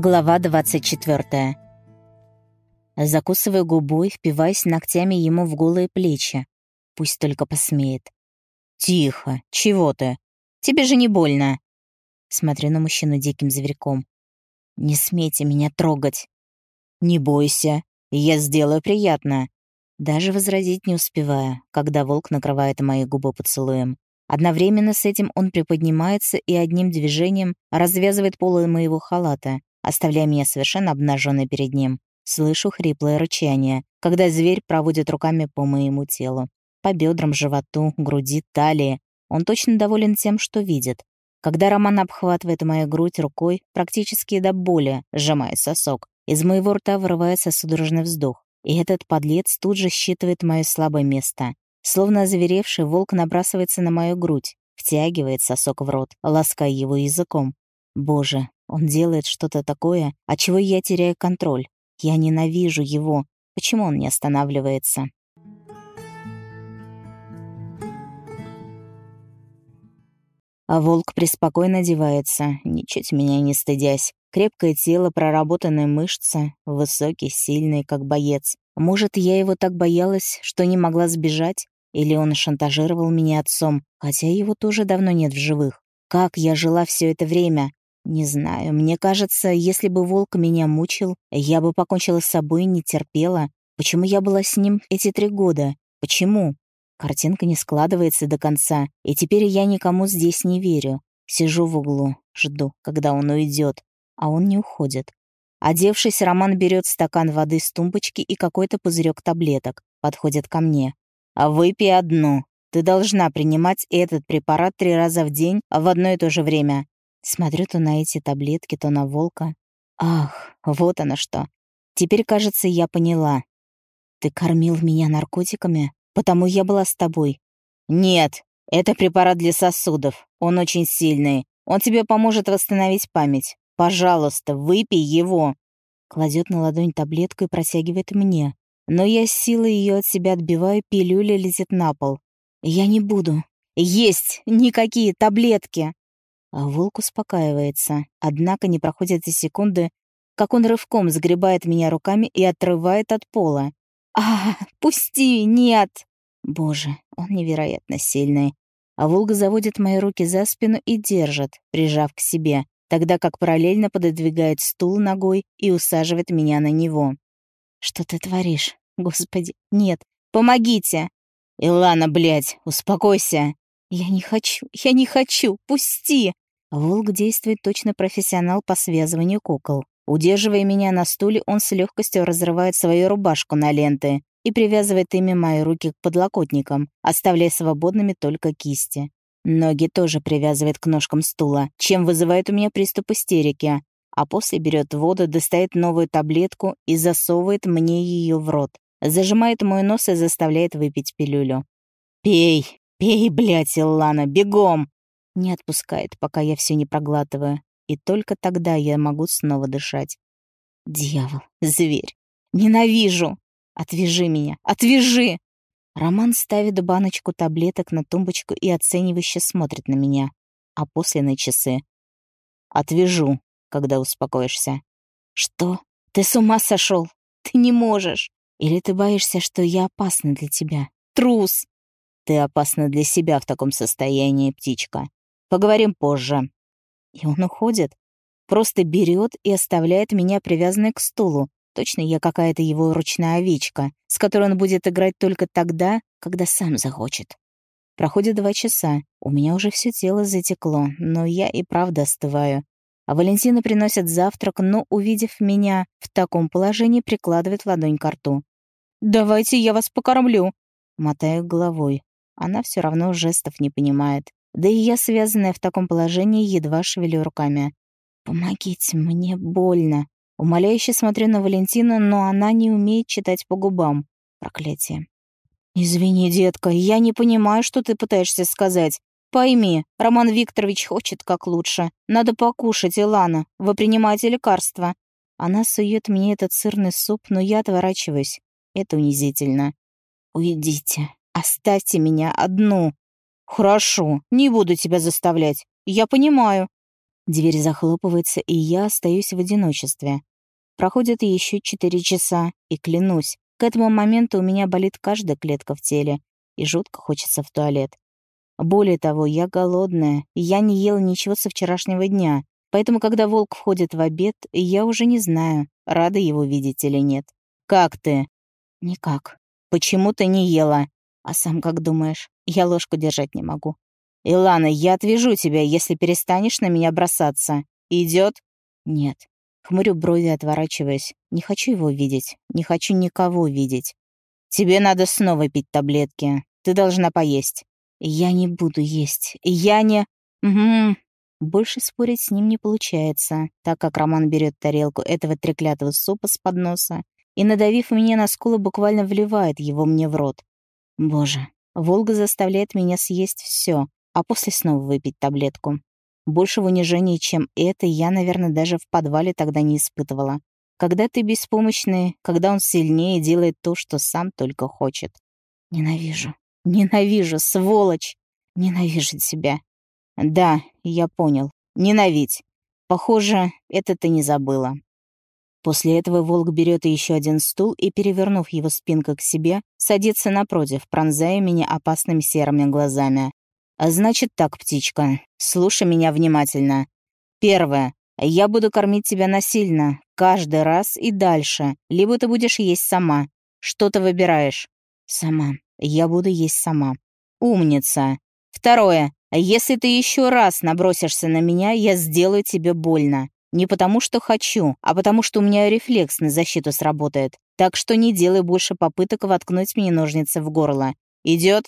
Глава 24. Закусываю губой, впиваясь ногтями ему в голые плечи. Пусть только посмеет. «Тихо! Чего ты? Тебе же не больно!» Смотрю на мужчину диким зверьком. «Не смейте меня трогать!» «Не бойся, я сделаю приятно!» Даже возразить не успеваю, когда волк накрывает мои губы поцелуем. Одновременно с этим он приподнимается и одним движением развязывает полы моего халата, оставляя меня совершенно обнаженной перед ним. Слышу хриплое рычание, когда зверь проводит руками по моему телу. По бедрам, животу, груди, талии. Он точно доволен тем, что видит. Когда Роман обхватывает мою грудь рукой, практически до боли, сжимая сосок, из моего рта вырывается судорожный вздох. И этот подлец тут же считывает мое слабое место. Словно озверевший, волк набрасывается на мою грудь, втягивает сосок в рот, лаская его языком. Боже, он делает что-то такое, от чего я теряю контроль. Я ненавижу его. Почему он не останавливается? А волк преспокойно одевается, ничуть меня не стыдясь. Крепкое тело, проработанные мышцы, высокий, сильный, как боец. Может, я его так боялась, что не могла сбежать? Или он шантажировал меня отцом, хотя его тоже давно нет в живых? Как я жила все это время? Не знаю, мне кажется, если бы волк меня мучил, я бы покончила с собой не терпела. Почему я была с ним эти три года? Почему? Картинка не складывается до конца, и теперь я никому здесь не верю. Сижу в углу, жду, когда он уйдет, а он не уходит. Одевшись, Роман берет стакан воды с тумбочки и какой-то пузырек таблеток, подходит ко мне. «А выпей одну. Ты должна принимать этот препарат три раза в день в одно и то же время. Смотрю то на эти таблетки, то на волка. Ах, вот оно что. Теперь, кажется, я поняла. Ты кормил меня наркотиками, потому я была с тобой. Нет, это препарат для сосудов. Он очень сильный. Он тебе поможет восстановить память. Пожалуйста, выпей его. Кладет на ладонь таблетку и протягивает мне. Но я с силой ее от себя отбиваю, пилюля летит на пол. Я не буду. Есть никакие таблетки. А волк успокаивается, однако не проходит и секунды, как он рывком сгребает меня руками и отрывает от пола. «А, пусти, нет!» Боже, он невероятно сильный. А волк заводит мои руки за спину и держит, прижав к себе, тогда как параллельно пододвигает стул ногой и усаживает меня на него. «Что ты творишь? Господи, нет! Помогите!» «Илана, блядь, успокойся!» «Я не хочу, я не хочу, пусти!» Волк действует точно профессионал по связыванию кукол. Удерживая меня на стуле, он с легкостью разрывает свою рубашку на ленты и привязывает ими мои руки к подлокотникам, оставляя свободными только кисти. Ноги тоже привязывает к ножкам стула, чем вызывает у меня приступ истерики, а после берет воду, достает новую таблетку и засовывает мне ее в рот, зажимает мой нос и заставляет выпить пилюлю. «Пей!» «Пей, блядь, Иллана, бегом!» Не отпускает, пока я все не проглатываю. И только тогда я могу снова дышать. Дьявол, зверь. Ненавижу! Отвяжи меня, отвяжи! Роман ставит баночку таблеток на тумбочку и оценивающе смотрит на меня, а после на часы. Отвяжу, когда успокоишься. Что? Ты с ума сошел? Ты не можешь. Или ты боишься, что я опасна для тебя? Трус! Ты опасна для себя в таком состоянии, птичка. Поговорим позже». И он уходит. Просто берет и оставляет меня привязанной к стулу. Точно я какая-то его ручная овечка, с которой он будет играть только тогда, когда сам захочет. Проходит два часа. У меня уже все тело затекло, но я и правда остываю. А Валентина приносит завтрак, но, увидев меня в таком положении, прикладывает ладонь к рту. «Давайте я вас покормлю!» Мотаю головой. Она все равно жестов не понимает. Да и я, связанная в таком положении, едва шевелю руками. «Помогите, мне больно». Умоляюще смотрю на Валентину, но она не умеет читать по губам. Проклятие. «Извини, детка, я не понимаю, что ты пытаешься сказать. Пойми, Роман Викторович хочет как лучше. Надо покушать, Илана. Вы принимаете лекарства». Она сует мне этот сырный суп, но я отворачиваюсь. Это унизительно. «Уйдите», Оставьте меня одну. Хорошо, не буду тебя заставлять. Я понимаю. Дверь захлопывается, и я остаюсь в одиночестве. Проходит еще четыре часа, и клянусь, к этому моменту у меня болит каждая клетка в теле, и жутко хочется в туалет. Более того, я голодная, я не ела ничего со вчерашнего дня, поэтому, когда волк входит в обед, я уже не знаю, рада его видеть или нет. «Как ты?» «Никак. Почему ты не ела?» «А сам как думаешь? Я ложку держать не могу». «Илана, я отвяжу тебя, если перестанешь на меня бросаться. Идет? «Нет». Хмурю брови, отворачиваясь. Не хочу его видеть. Не хочу никого видеть. «Тебе надо снова пить таблетки. Ты должна поесть». «Я не буду есть. Я не...» «Угу». Больше спорить с ним не получается, так как Роман берет тарелку этого треклятого супа с подноса и, надавив мне на скулы, буквально вливает его мне в рот. Боже, Волга заставляет меня съесть все, а после снова выпить таблетку. Больше в унижении, чем это, я, наверное, даже в подвале тогда не испытывала. Когда ты беспомощный, когда он сильнее делает то, что сам только хочет. Ненавижу. Ненавижу, сволочь! Ненавижу тебя. Да, я понял. Ненавидь. Похоже, это ты не забыла. После этого волк берет еще один стул и, перевернув его спинкой к себе, садится напротив, пронзая меня опасными серыми глазами. А значит так, птичка, слушай меня внимательно. Первое. Я буду кормить тебя насильно, каждый раз и дальше, либо ты будешь есть сама. Что ты выбираешь? Сама. Я буду есть сама. Умница. Второе. Если ты еще раз набросишься на меня, я сделаю тебе больно. Не потому, что хочу, а потому, что у меня рефлекс на защиту сработает. Так что не делай больше попыток воткнуть мне ножницы в горло. Идет?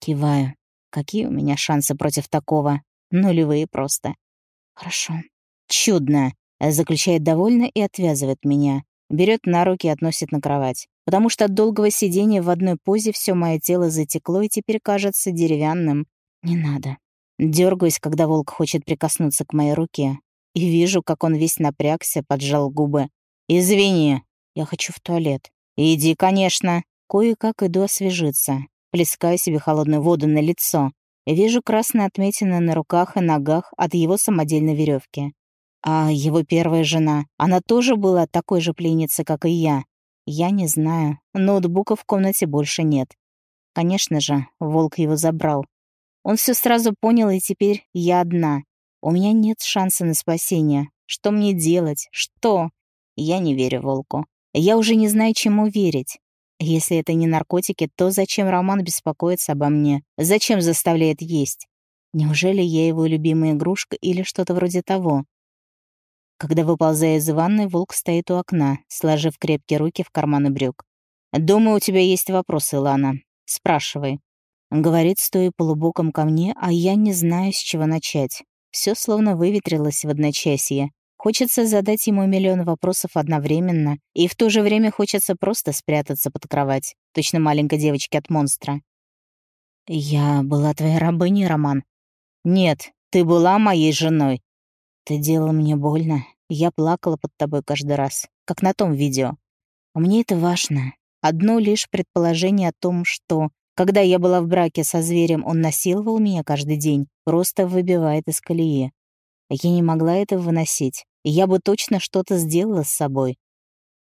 Киваю. Какие у меня шансы против такого? Нулевые просто. Хорошо. Чудно. Заключает довольно и отвязывает меня. Берет на руки и относит на кровать. Потому что от долгого сидения в одной позе все мое тело затекло и теперь кажется деревянным. Не надо. Дергаюсь, когда волк хочет прикоснуться к моей руке. И вижу, как он весь напрягся, поджал губы. «Извини, я хочу в туалет». «Иди, конечно». Кое-как иду освежиться. Плескаю себе холодную воду на лицо. Вижу красные отметины на руках и ногах от его самодельной веревки. А его первая жена, она тоже была такой же пленницей, как и я. Я не знаю. Ноутбука в комнате больше нет. Конечно же, волк его забрал. Он все сразу понял, и теперь я одна. У меня нет шанса на спасение. Что мне делать? Что? Я не верю волку. Я уже не знаю, чему верить. Если это не наркотики, то зачем Роман беспокоится обо мне? Зачем заставляет есть? Неужели я его любимая игрушка или что-то вроде того? Когда выползая из ванны, волк стоит у окна, сложив крепкие руки в карманы брюк. «Думаю, у тебя есть вопросы, Лана. Спрашивай». Говорит, стоя полубоком ко мне, а я не знаю, с чего начать. Все словно выветрилось в одночасье. Хочется задать ему миллион вопросов одновременно, и в то же время хочется просто спрятаться под кровать, точно маленькой девочке от монстра. «Я была твоей рабыней, Роман?» «Нет, ты была моей женой. Ты делала мне больно. Я плакала под тобой каждый раз, как на том видео. Мне это важно. Одно лишь предположение о том, что, когда я была в браке со зверем, он насиловал меня каждый день, просто выбивает из колеи. Я не могла этого выносить. Я бы точно что-то сделала с собой.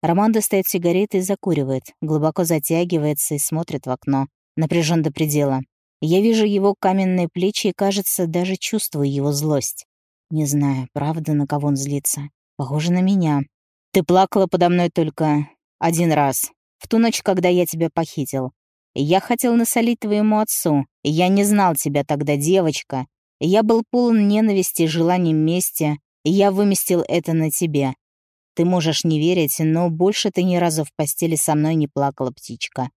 Роман достает сигареты и закуривает, глубоко затягивается и смотрит в окно, напряжен до предела. Я вижу его каменные плечи и, кажется, даже чувствую его злость. Не знаю, правда, на кого он злится. Похоже на меня. Ты плакала подо мной только один раз. В ту ночь, когда я тебя похитил. Я хотел насолить твоему отцу. Я не знал тебя тогда, девочка. Я был полон ненависти и желанием мести. Я выместил это на тебе. Ты можешь не верить, но больше ты ни разу в постели со мной не плакала, птичка.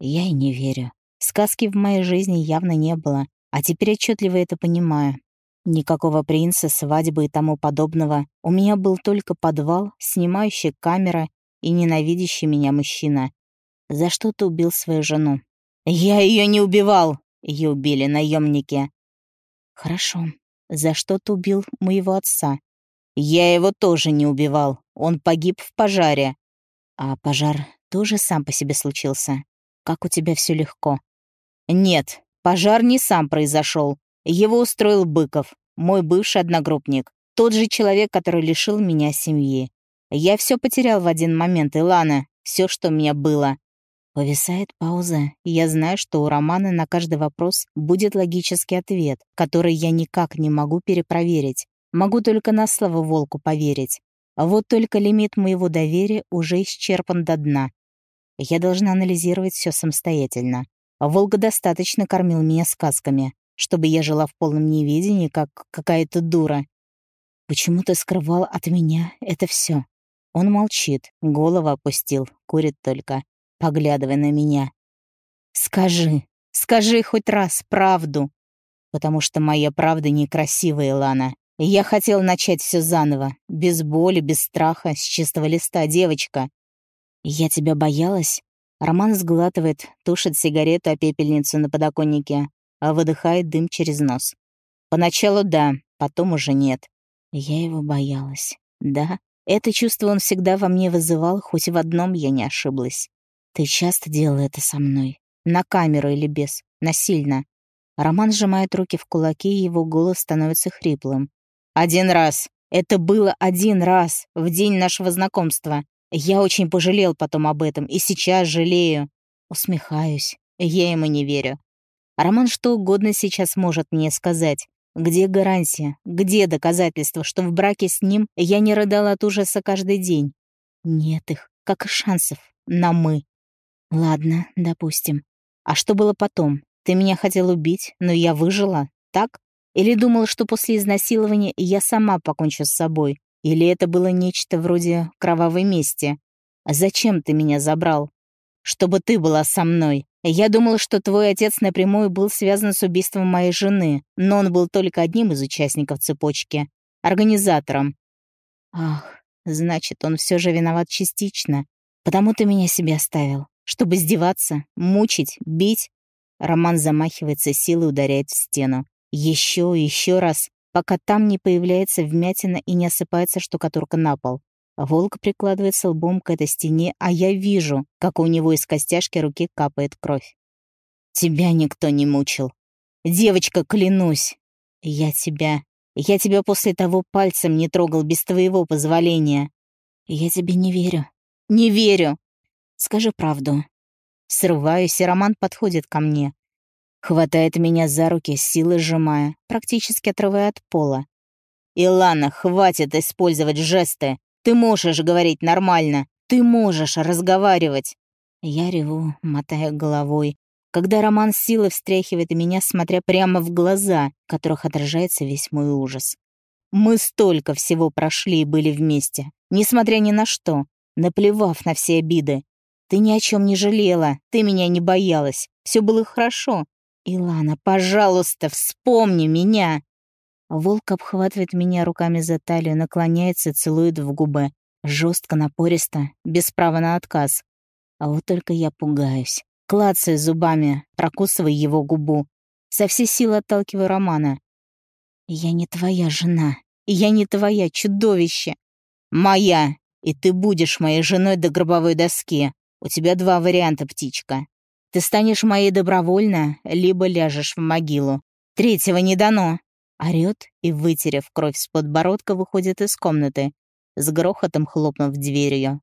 Я и не верю. Сказки в моей жизни явно не было, а теперь отчетливо это понимаю. Никакого принца, свадьбы и тому подобного. У меня был только подвал, снимающий камера и ненавидящий меня мужчина. За что ты убил свою жену? Я ее не убивал! Ее убили наемники. Хорошо. За что ты убил моего отца? Я его тоже не убивал. Он погиб в пожаре. А пожар тоже сам по себе случился. Как у тебя все легко. Нет, пожар не сам произошел. Его устроил Быков, мой бывший одногруппник. Тот же человек, который лишил меня семьи. Я все потерял в один момент, Илана. Все, что у меня было. Повисает пауза, и я знаю, что у Романа на каждый вопрос будет логический ответ, который я никак не могу перепроверить. Могу только на слово волку поверить. Вот только лимит моего доверия уже исчерпан до дна. Я должна анализировать все самостоятельно. Волга достаточно кормил меня сказками, чтобы я жила в полном неведении, как какая-то дура. Почему ты скрывал от меня это все? Он молчит, голову опустил, курит только поглядывая на меня. «Скажи, скажи хоть раз правду!» «Потому что моя правда некрасивая, Лана. Я хотел начать все заново, без боли, без страха, с чистого листа, девочка. Я тебя боялась?» Роман сглатывает, тушит сигарету о пепельницу на подоконнике, а выдыхает дым через нос. Поначалу да, потом уже нет. Я его боялась. Да, это чувство он всегда во мне вызывал, хоть в одном я не ошиблась. «Ты часто делал это со мной? На камеру или без? Насильно?» Роман сжимает руки в кулаки, и его голос становится хриплым. «Один раз. Это было один раз, в день нашего знакомства. Я очень пожалел потом об этом, и сейчас жалею». Усмехаюсь. Я ему не верю. Роман что угодно сейчас может мне сказать. Где гарантия? Где доказательства, что в браке с ним я не рыдала от ужаса каждый день? Нет их, как и шансов на «мы». Ладно, допустим. А что было потом? Ты меня хотел убить, но я выжила, так? Или думал, что после изнасилования я сама покончу с собой? Или это было нечто вроде кровавой мести? Зачем ты меня забрал? Чтобы ты была со мной. Я думал, что твой отец напрямую был связан с убийством моей жены, но он был только одним из участников цепочки. Организатором. Ах, значит, он все же виноват частично. Потому ты меня себе оставил. Чтобы издеваться, мучить, бить. Роман замахивается силой ударяет в стену. Еще еще раз, пока там не появляется вмятина и не осыпается штукатурка на пол. Волк прикладывается лбом к этой стене, а я вижу, как у него из костяшки руки капает кровь. «Тебя никто не мучил. Девочка, клянусь. Я тебя... Я тебя после того пальцем не трогал без твоего позволения. Я тебе не верю. Не верю. Скажи правду». Срываюсь, и Роман подходит ко мне. Хватает меня за руки, силой сжимая, практически отрывая от пола. «Илана, хватит использовать жесты. Ты можешь говорить нормально. Ты можешь разговаривать». Я реву, мотая головой, когда Роман силой встряхивает меня, смотря прямо в глаза, в которых отражается весь мой ужас. Мы столько всего прошли и были вместе, несмотря ни на что, наплевав на все обиды. Ты ни о чем не жалела, ты меня не боялась. Все было хорошо. Илана, пожалуйста, вспомни меня. Волк обхватывает меня руками за талию, наклоняется, целует в губы. Жестко, напористо, без права на отказ. А вот только я пугаюсь. Клацаю зубами, прокусывая его губу. Со всей силы отталкиваю Романа. «Я не твоя жена. Я не твоя чудовище. Моя. И ты будешь моей женой до гробовой доски. У тебя два варианта, птичка. Ты станешь моей добровольно, либо ляжешь в могилу. Третьего не дано. Орёт и, вытерев кровь с подбородка, выходит из комнаты, с грохотом хлопнув дверью.